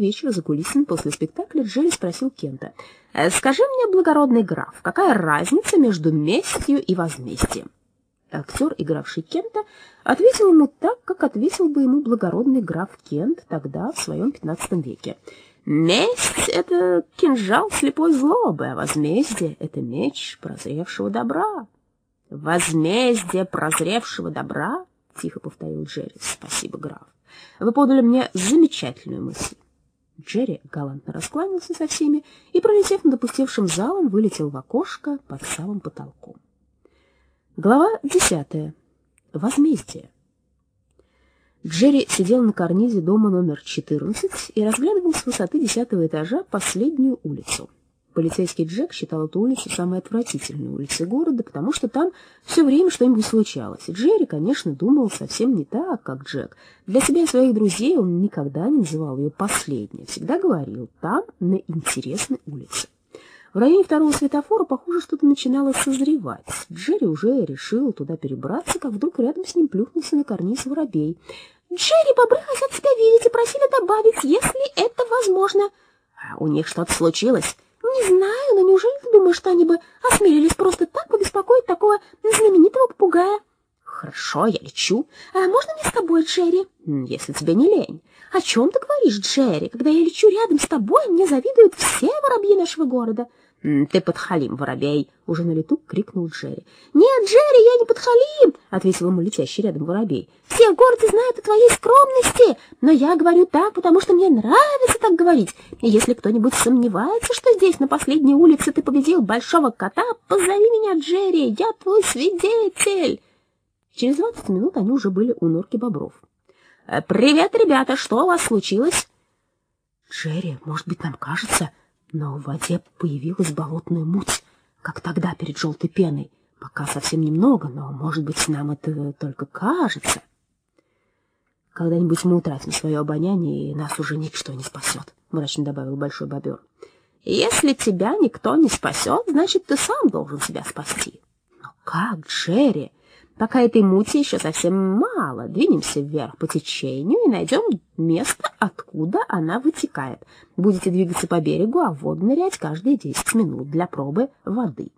вечер за кулисами после спектакля Джерри спросил Кента, «Э, «Скажи мне, благородный граф, какая разница между местью и возмездием?» Актер, игравший Кента, ответил ему так, как ответил бы ему благородный граф Кент тогда, в своем пятнадцатом веке. «Месть — это кинжал слепой злобы, а возмездие — это меч прозревшего добра». «Возмездие прозревшего добра?» — тихо повторил Джерри. «Спасибо, граф. Вы подали мне замечательную мысль». Джерри галантно раскланялся со всеми и, пролетев над опустевшим залом, вылетел в окошко под самым потолком. Глава десятая. Возмездие. Джерри сидел на карнизе дома номер 14 и разглядывал с высоты десятого этажа последнюю улицу. Полицейский Джек считал эту улицу самой отвратительной улицей города, потому что там все время что-нибудь случалось. Джерри, конечно, думал совсем не так, как Джек. Для себя и своих друзей он никогда не называл ее последней, всегда говорил «там, на интересной улице». В районе второго светофора, похоже, что-то начинало созревать. Джерри уже решил туда перебраться, как вдруг рядом с ним плюхнулся на карниз воробей. «Джерри, бобры хотят тебя видеть и просили добавить, если это возможно». «А у них что-то случилось?» «Не знаю, но неужели ты думаешь, что они бы осмелились просто так побеспокоить такого знаменитого попугая?» «Хорошо, я лечу. А можно мне с тобой, Джерри?» «Если тебе не лень». «О чем ты говоришь, Джерри? Когда я лечу рядом с тобой, мне завидуют все воробьи нашего города». «Ты подхалим, воробей!» — уже на лету крикнул Джерри. «Нет, Джерри, я не подхалим!» — ответил ему летящий рядом воробей. «Все в городе знают о твоей скромности, но я говорю так, потому что мне нравится так говорить. И если кто-нибудь сомневается, что здесь, на последней улице, ты победил большого кота, позови меня, Джерри, я твой свидетель!» Через двадцать минут они уже были у норки бобров. «Привет, ребята, что у вас случилось?» «Джерри, может быть, нам кажется...» Но в воде появилась болотная муть, как тогда перед желтой пеной. Пока совсем немного, но, может быть, нам это только кажется. Когда-нибудь мы утратим свое обоняние, и нас уже ничто не спасет, — мрачно добавил Большой Бобер. Если тебя никто не спасет, значит, ты сам должен себя спасти. Но как, Джерри? Пока этой мути еще совсем мало, двинемся вверх по течению и найдем место, откуда она вытекает. Будете двигаться по берегу, а воду нырять каждые 10 минут для пробы воды.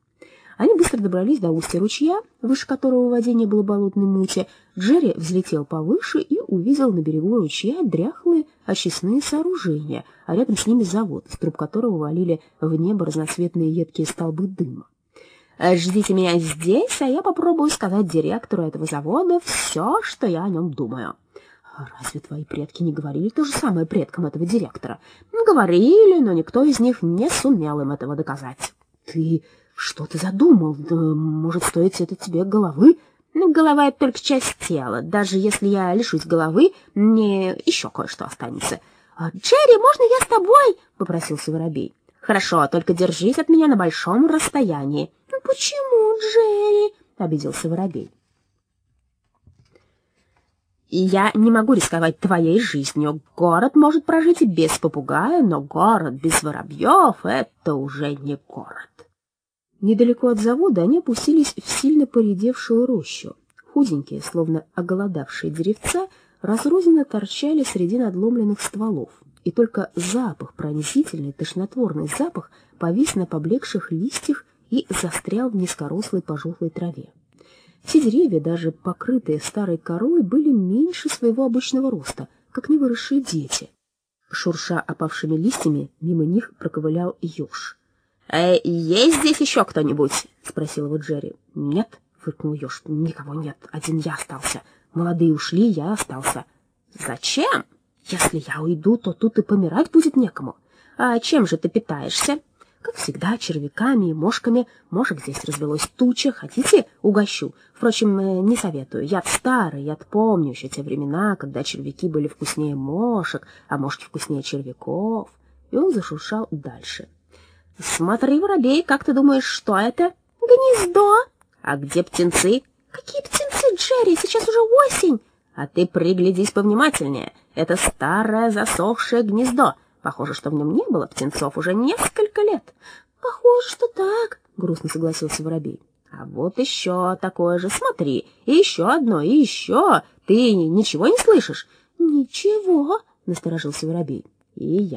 Они быстро добрались до устья ручья, выше которого в воде не было болотной мути. Джерри взлетел повыше и увидел на берегу ручья дряхлые очистные сооружения, а рядом с ними завод, с труб которого валили в небо разноцветные едкие столбы дыма. Ждите меня здесь, а я попробую сказать директору этого завода все, что я о нем думаю. Разве твои предки не говорили то же самое предкам этого директора? Говорили, но никто из них не сумел им этого доказать. Ты что ты задумал? Может, стоит это тебе головы? Ну, голова — это только часть тела. Даже если я лишусь головы, мне еще кое-что останется. «Джерри, можно я с тобой?» — попросился воробей. «Хорошо, только держись от меня на большом расстоянии». «Ну почему, Джерри?» — обиделся воробей. «Я не могу рисковать твоей жизнью. Город может прожить и без попугая, но город без воробьев — это уже не город». Недалеко от завода они опустились в сильно поредевшую рощу. Худенькие, словно оголодавшие деревца, разрозненно торчали среди надломленных стволов, и только запах, пронзительный, тошнотворный запах, повис на поблекших листьях и застрял в низкорослой пожухлой траве. Все деревья, даже покрытые старой корой, были меньше своего обычного роста, как невыросшие дети. Шурша опавшими листьями, мимо них проковылял еж. «Э, «Есть здесь еще кто-нибудь?» — спросил его Джерри. «Нет», — фыркнул еж, — «никого нет, один я остался. Молодые ушли, я остался». «Зачем? Если я уйду, то тут и помирать будет некому. А чем же ты питаешься?» Как всегда, червяками и мошками. Мошек здесь развелось туча. Хотите, угощу? Впрочем, э, не советую. Я старый, я помню еще те времена, когда червяки были вкуснее мошек, а мошки вкуснее червяков. И он зашуршал дальше. Смотри, воробей, как ты думаешь, что это? Гнездо. А где птенцы? Какие птенцы, Джерри? Сейчас уже осень. А ты приглядись повнимательнее. Это старое засохшее гнездо. Похоже, что в нем не было птенцов уже несколько лет. Похоже, что так, грустно согласился воробей. А вот еще такое же, смотри, и еще одно, и еще. Ты ничего не слышишь? Ничего, насторожился воробей. И я.